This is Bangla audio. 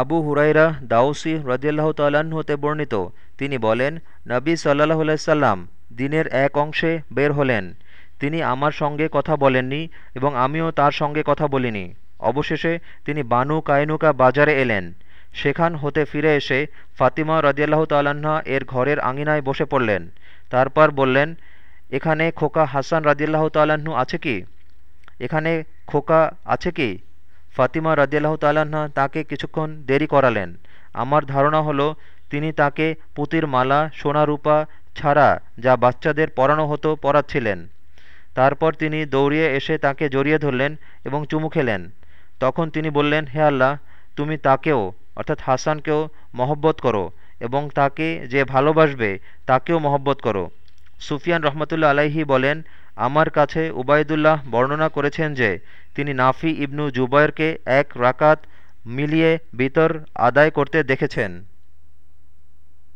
আবু হুরাইরা দাউসি রদিয়াল্লাহ তাল্লাহ্ন হতে বর্ণিত। তিনি বলেন, নবী সাল্লাহ সাল্লাম দিনের এক অংশে বের হলেন। তিনি আমার সঙ্গে কথা বলেননি এবং আমিও তার সঙ্গে কথা বলিনি। অবশেষে তিনি বানু কায়নুকা বাজারে এলেন। সেখান হতে ফিরে এসে ফাতিমা রদিয়াল্লাহ তাল্লাহা এর ঘরের আঙিনায় বসে পড়লেন। তারপর বললেন, এখানে খোকা হাসান রাজিয়াল্লাহ তাল্লাহ্ন আছে কি? এখানে খোকা আছে কি? ফাতিমা রদিয়াল্লাহ তাল্লাহা তাকে কিছুক্ষণ দেরি করালেন। আমার ধারণা হলো, তিনি তাকে পুতির মালা, সোনা রূপা ছাড়া যা বাচ্চাদের পরানো হতো পরাচ্ছিলেন। তারপর তিনি দৌড়িয়ে এসে তাকে জড়িয়ে ধরলেন এবং চুমু খেলেন। তখন তিনি বললেন, হে আল্লাহ, তুমি তাকেও, অর্থাৎ হাসানকেও মহব্বত করো এবং তাকে যে ভালোবাসবে তাকেও মহব্বত করো। সুফিয়ান রহমতুল্লা আলাইহি বলেন আমার কাছে উবায়দুল্লাহ বর্ণনা করেছেন যে, তিনি নাফি ইবনু জুবায়রকে এক রাকাত মিলিয়ে বিতর আদায় করতে দেখেছেন।